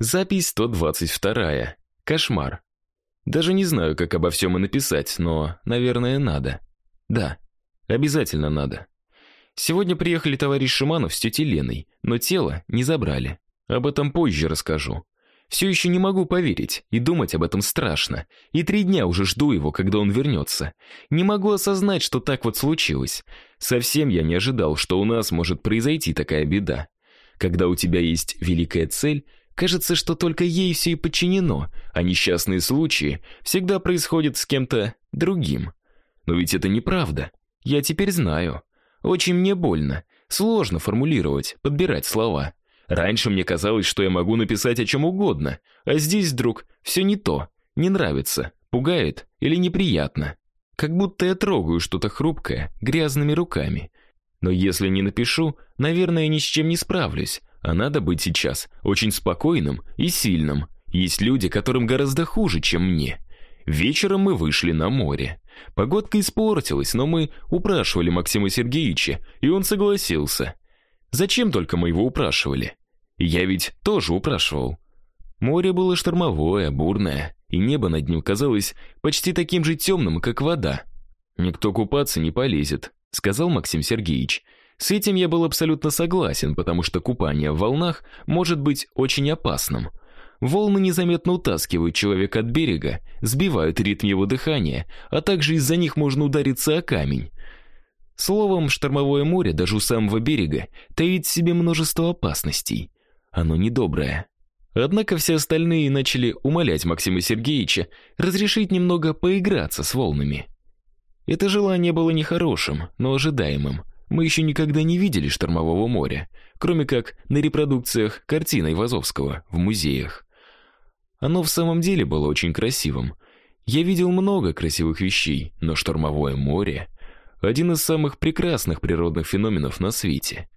Запись 122. Кошмар. Даже не знаю, как обо всем и написать, но, наверное, надо. Да, обязательно надо. Сегодня приехали товарищ Шиманов с тетей Леной, но тело не забрали. Об этом позже расскажу. Все еще не могу поверить, и думать об этом страшно. И три дня уже жду его, когда он вернется. Не могу осознать, что так вот случилось. Совсем я не ожидал, что у нас может произойти такая беда. Когда у тебя есть великая цель, кажется, что только ей все и подчинено, а несчастные случаи всегда происходят с кем-то другим. Но ведь это неправда. Я теперь знаю. Очень мне больно, сложно формулировать, подбирать слова. Раньше мне казалось, что я могу написать о чем угодно, а здесь вдруг все не то, не нравится, пугает или неприятно. Как будто я трогаю что-то хрупкое грязными руками. Но если не напишу, наверное, ни с чем не справлюсь, а надо быть сейчас очень спокойным и сильным. Есть люди, которым гораздо хуже, чем мне. Вечером мы вышли на море. Погодка испортилась, но мы упрашивали Максима Сергеевича, и он согласился. Зачем только мы его упрашивали? Я ведь тоже упрашивал. Море было штормовое, бурное, и небо над ним казалось почти таким же темным, как вода. Никто купаться не полезет, сказал Максим Сергеевич. С этим я был абсолютно согласен, потому что купание в волнах может быть очень опасным. Волны незаметно утаскивают человека от берега, сбивают ритм его дыхания, а также из-за них можно удариться о камень. Словом, штормовое море даже у самого берега таит в себе множество опасностей. Оно недоброе. Однако все остальные начали умолять Максима Сергеевича разрешить немного поиграться с волнами. Это желание было нехорошим, но ожидаемым. Мы еще никогда не видели штормового моря, кроме как на репродукциях картин Айвазовского в музеях. Оно в самом деле было очень красивым. Я видел много красивых вещей, но штормовое море один из самых прекрасных природных феноменов на свете.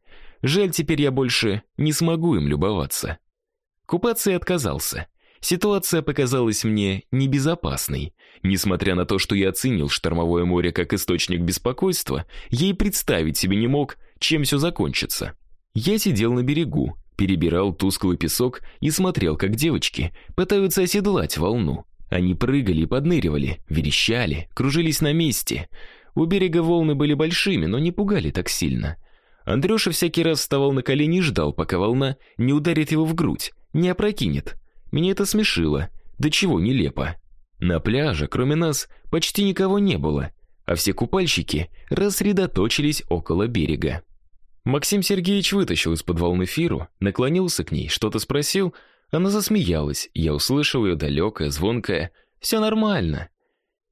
Жаль, теперь я больше не смогу им любоваться. Купаться я отказался. Ситуация показалась мне небезопасной. Несмотря на то, что я оценил штормовое море как источник беспокойства, я и представить себе не мог, чем все закончится. Я сидел на берегу, перебирал тусклый песок и смотрел, как девочки пытаются оседлать волну. Они прыгали и подныривали, верещали, кружились на месте. У берега волны были большими, но не пугали так сильно. Андрюша всякий раз вставал на колени и ждал, пока волна не ударит его в грудь, не опрокинет. Меня это смешило. До чего нелепо. На пляже, кроме нас, почти никого не было, а все купальщики рассредоточились около берега. Максим Сергеевич вытащил из-под волны Фиру, наклонился к ней, что-то спросил, она засмеялась. Я услышал ее далекое, звонкое: «Все нормально".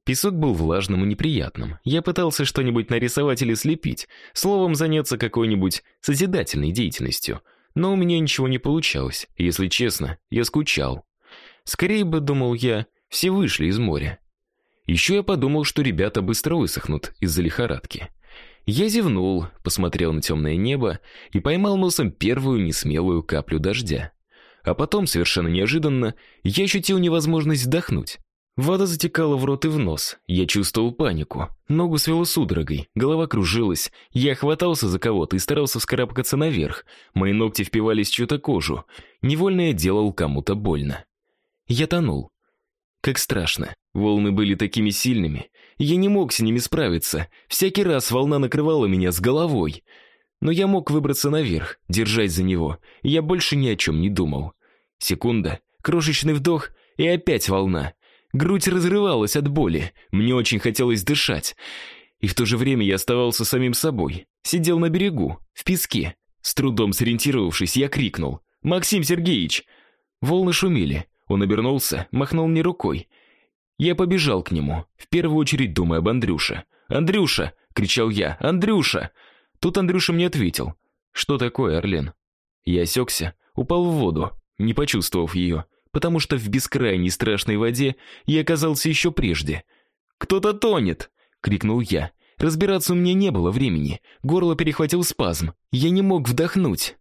Песок был влажным и неприятным. Я пытался что-нибудь нарисовать или слепить, словом, заняться какой-нибудь созидательной деятельностью но у меня ничего не получалось. Если честно, я скучал. Скорее бы, думал я, все вышли из моря. Еще я подумал, что ребята быстро высохнут из-за лихорадки. Я зевнул, посмотрел на темное небо и поймал носом первую несмелую каплю дождя. А потом, совершенно неожиданно, я ощутил невозможность вдохнуть. Вода затекала в рот и в нос. Я чувствовал панику. Ногу свело судорогой, голова кружилась. Я хватался за кого-то и старался вскарабкаться наверх. Мои ногти впивались в чью-то кожу. Невольно я делал кому-то больно. Я тонул. Как страшно. Волны были такими сильными. Я не мог с ними справиться. Всякий раз волна накрывала меня с головой. Но я мог выбраться наверх, держась за него. Я больше ни о чем не думал. Секунда, крошечный вдох, и опять волна. Грудь разрывалась от боли, мне очень хотелось дышать. И в то же время я оставался самим собой. Сидел на берегу, в песке. С трудом сориентировавшись, я крикнул: "Максим Сергеевич!" Волны шумели. Он обернулся, махнул мне рукой. Я побежал к нему, в первую очередь думая об Андрюше. "Андрюша!" кричал я. "Андрюша!" Тут Андрюша мне ответил: "Что такое, Орлен?" Я осекся, упал в воду, не почувствовав ее потому что в бескрайней страшной воде я оказался еще прежде. Кто-то тонет, крикнул я. Разбираться у меня не было времени. Горло перехватил спазм. Я не мог вдохнуть.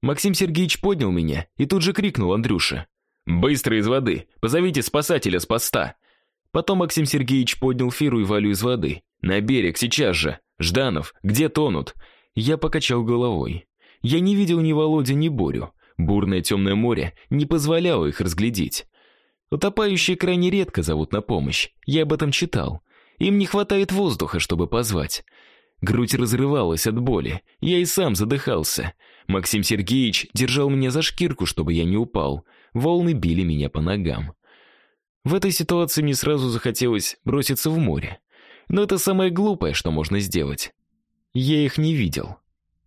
Максим Сергеевич поднял меня и тут же крикнул Андрюше: "Быстро из воды! Позовите спасателя с поста!" Потом Максим Сергеевич поднял Фиру и Валю из воды. На берег сейчас же. Жданов, где тонут? Я покачал головой. Я не видел ни Володю, ни Борю. Бурное темное море не позволяло их разглядеть. Утопающие крайне редко зовут на помощь. Я об этом читал. Им не хватает воздуха, чтобы позвать. Грудь разрывалась от боли. Я и сам задыхался. Максим Сергеевич держал меня за шкирку, чтобы я не упал. Волны били меня по ногам. В этой ситуации мне сразу захотелось броситься в море. Но это самое глупое, что можно сделать. Я их не видел.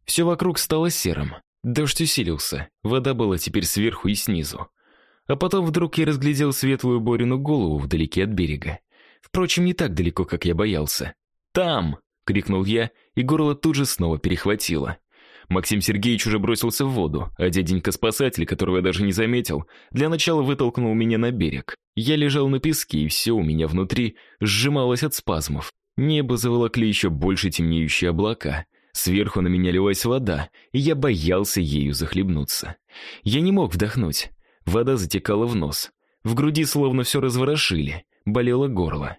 Все вокруг стало серым. Дождь усилился. Вода была теперь сверху и снизу. А потом вдруг я разглядел светлую Борину голову вдалеке от берега. Впрочем, не так далеко, как я боялся. «Там!» — крикнул я, и горло тут же снова перехватило. Максим Сергеевич уже бросился в воду, а дяденька-спасатель, которого я даже не заметил, для начала вытолкнул меня на берег. Я лежал на песке, и все у меня внутри сжималось от спазмов. Небо заволокли еще больше темнеющие облака. Сверху на меня лилась вода, и я боялся ею захлебнуться. Я не мог вдохнуть. Вода затекала в нос. В груди словно все разворошили, болело горло.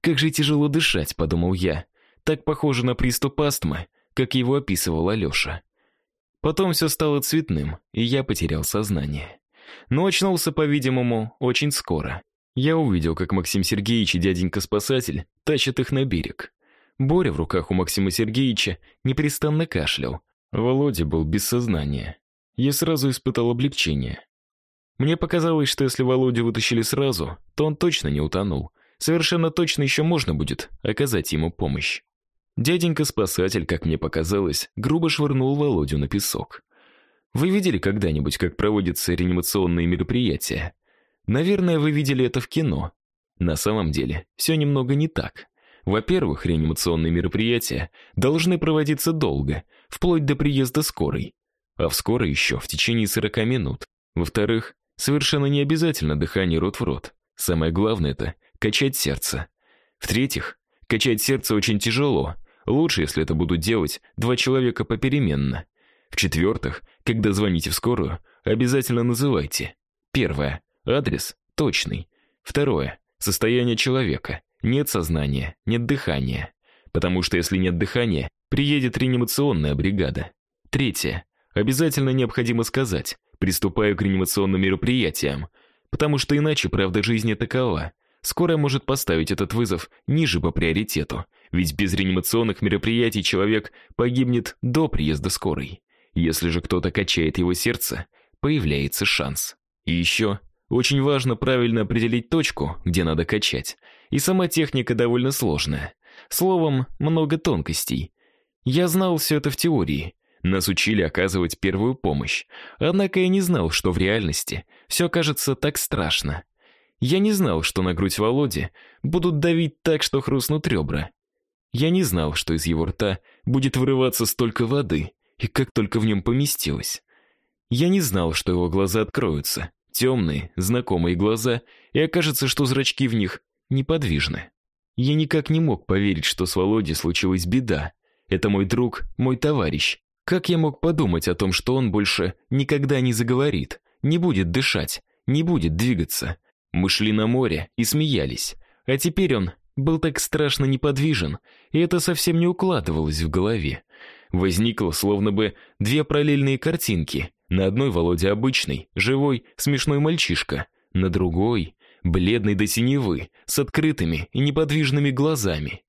Как же тяжело дышать, подумал я. Так похоже на приступ астмы, как его описывал Алёша. Потом все стало цветным, и я потерял сознание. Но очнулся, по-видимому, очень скоро. Я увидел, как Максим Сергеевич и дяденька-спасатель тащат их на берег. Боря в руках у Максима Сергеевича непрестанно кашлял. Володя был без сознания. Я сразу испытал облегчение. Мне показалось, что если Володю вытащили сразу, то он точно не утонул. Совершенно точно еще можно будет оказать ему помощь. Дяденька-спасатель, как мне показалось, грубо швырнул Володю на песок. Вы видели когда-нибудь, как проводятся реанимационные мероприятия? Наверное, вы видели это в кино. На самом деле, все немного не так. Во-первых, реанимационные мероприятия должны проводиться долго, вплоть до приезда скорой. А в скорой еще в течение 40 минут. Во-вторых, совершенно не обязательно дыхание рот в рот. Самое главное это качать сердце. В-третьих, качать сердце очень тяжело, Лучше, если это будут делать два человека попеременно. В-четвертых, когда звоните в скорую, обязательно называйте. Первое адрес точный. Второе состояние человека. Нет сознания, нет дыхания. Потому что если нет дыхания, приедет реанимационная бригада. Третье обязательно необходимо сказать: приступаю к реанимационным мероприятиям, потому что иначе правда жизни такова. Скорая может поставить этот вызов ниже по приоритету, ведь без реанимационных мероприятий человек погибнет до приезда скорой. Если же кто-то качает его сердце, появляется шанс. И еще очень важно правильно определить точку, где надо качать. И сама техника довольно сложная. Словом, много тонкостей. Я знал все это в теории. Нас учили оказывать первую помощь. Однако я не знал, что в реальности все кажется так страшно. Я не знал, что на грудь Володи будут давить так, что хрустнут ребра. Я не знал, что из его рта будет вырываться столько воды, и как только в нем поместилось. Я не знал, что его глаза откроются, темные, знакомые глаза, и окажется, что зрачки в них неподвижны. Я никак не мог поверить, что с Володей случилась беда. Это мой друг, мой товарищ. Как я мог подумать о том, что он больше никогда не заговорит, не будет дышать, не будет двигаться, мы шли на море и смеялись. А теперь он был так страшно неподвижен, и это совсем не укладывалось в голове. Возникло словно бы две параллельные картинки. На одной Володя обычный, живой, смешной мальчишка, на другой бледный до синевы, с открытыми и неподвижными глазами.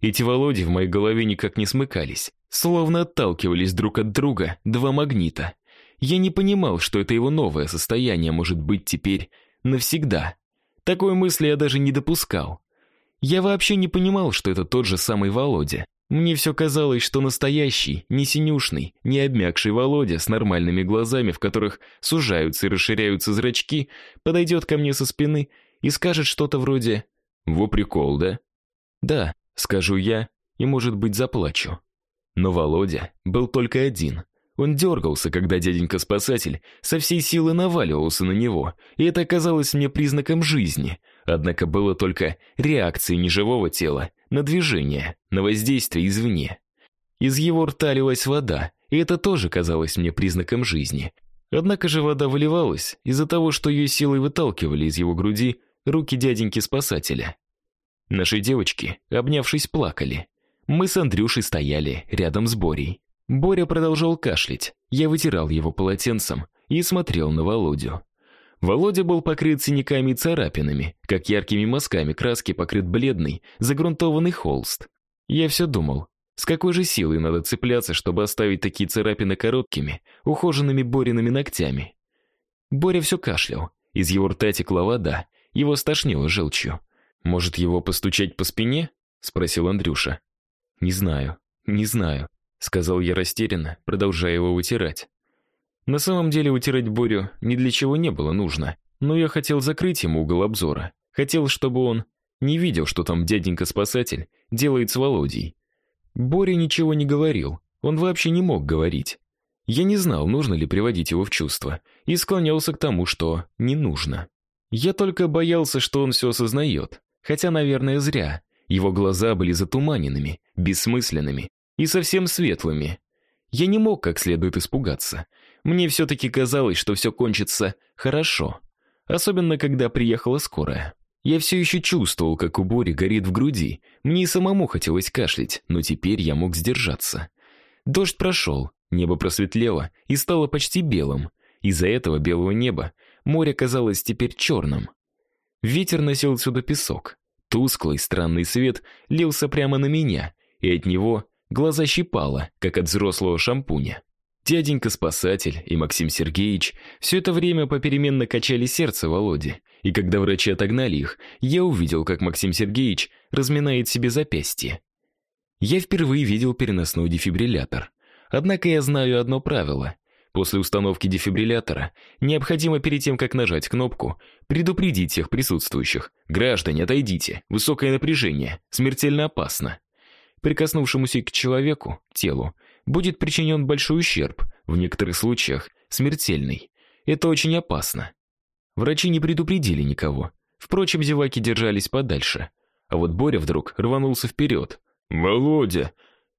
Эти Володи в моей голове никак не смыкались, словно отталкивались друг от друга два магнита. Я не понимал, что это его новое состояние может быть теперь навсегда. Такой мысли я даже не допускал. Я вообще не понимал, что это тот же самый Володя. Мне все казалось, что настоящий, не синюшный, не обмякший Володя с нормальными глазами, в которых сужаются и расширяются зрачки, подойдет ко мне со спины и скажет что-то вроде: "Во прикол, да?" "Да", скажу я, и, может быть, заплачу. Но Володя был только один. Он дергался, когда дяденька-спасатель со всей силы наваливался на него, и это казалось мне признаком жизни. Однако было только реакцией неживого тела на движение, на воздействие извне. Из его рта лилась вода, и это тоже казалось мне признаком жизни. Однако же вода выливалась из-за того, что ее силой выталкивали из его груди руки дяденьки-спасателя. Наши девочки, обнявшись, плакали. Мы с Андрюшей стояли рядом с Борей. Боря продолжал кашлять. Я вытирал его полотенцем, и смотрел на Володю. Володя был покрыт синяками и царапинами, как яркими мазками краски покрыт бледный, загрунтованный холст. Я все думал, с какой же силой надо цепляться, чтобы оставить такие царапины короткими, ухоженными Бориными ногтями. Боря все кашлял, из его рта текла вода, его стошнило желчью. Может, его постучать по спине? спросил Андрюша. Не знаю, не знаю, сказал я растерянно, продолжая его вытирать. На самом деле утирать Борю ни для чего не было нужно, но я хотел закрыть ему угол обзора. Хотел, чтобы он не видел, что там дяденька-спасатель делает с Володей. Боря ничего не говорил, он вообще не мог говорить. Я не знал, нужно ли приводить его в чувство, и склонялся к тому, что не нужно. Я только боялся, что он все осознает, хотя, наверное, зря. Его глаза были затуманенными, бессмысленными и совсем светлыми. Я не мог как следует испугаться. Мне все-таки казалось, что все кончится хорошо. Особенно, когда приехала скорая. Я все еще чувствовал, как у Бори горит в груди. Мне и самому хотелось кашлять, но теперь я мог сдержаться. Дождь прошел, небо просветлело и стало почти белым. Из-за этого белого неба море казалось теперь черным. Ветер носил сюда песок. Тусклый, странный свет лился прямо на меня, и от него глаза щипало, как от взрослого шампуня. Дяденька-спасатель и Максим Сергеевич все это время попеременно качали сердце Володи, и когда врачи отогнали их, я увидел, как Максим Сергеевич разминает себе запястье. Я впервые видел переносной дефибриллятор. Однако я знаю одно правило. После установки дефибриллятора необходимо перед тем, как нажать кнопку, предупредить всех присутствующих: "Граждане, отойдите. Высокое напряжение, смертельно опасно". Прикоснувшемуся к человеку, телу, будет причинен большой ущерб, в некоторых случаях смертельный. Это очень опасно. Врачи не предупредили никого. Впрочем, зеваки держались подальше. А вот Боря вдруг рванулся вперед. «Володя!»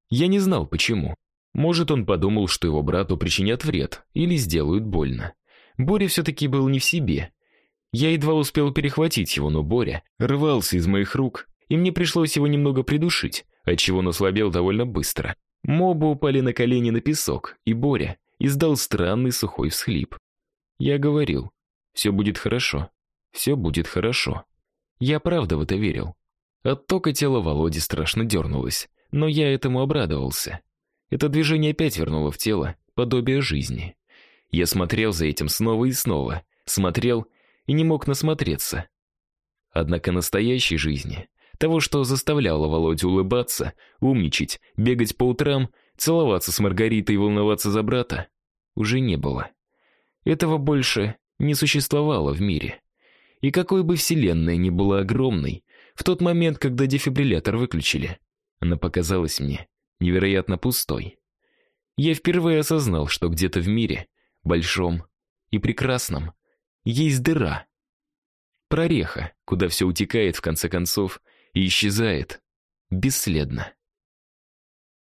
Я не знал, почему. Может, он подумал, что его брату причинят вред или сделают больно. Боря все-таки был не в себе. Я едва успел перехватить его, но Боря рвался из моих рук, и мне пришлось его немного придушить, отчего он ослабел довольно быстро. Мобы упали на колени на песок, и Боря издал странный сухой всхлип. Я говорил: «Все будет хорошо. все будет хорошо". Я правда в это верил. От тока тело Володи страшно дернулось, но я этому обрадовался. Это движение опять вернуло в тело подобие жизни. Я смотрел за этим снова и снова, смотрел и не мог насмотреться. Однако настоящей жизни того, что заставляло Володю улыбаться, умничать, бегать по утрам, целоваться с Маргаритой и волноваться за брата, уже не было. Этого больше не существовало в мире. И какой бы вселенная ни была огромной, в тот момент, когда дефибриллятор выключили, она показалась мне невероятно пустой. Я впервые осознал, что где-то в мире, большом и прекрасном, есть дыра. Прореха, куда все утекает в конце концов и исчезает бесследно.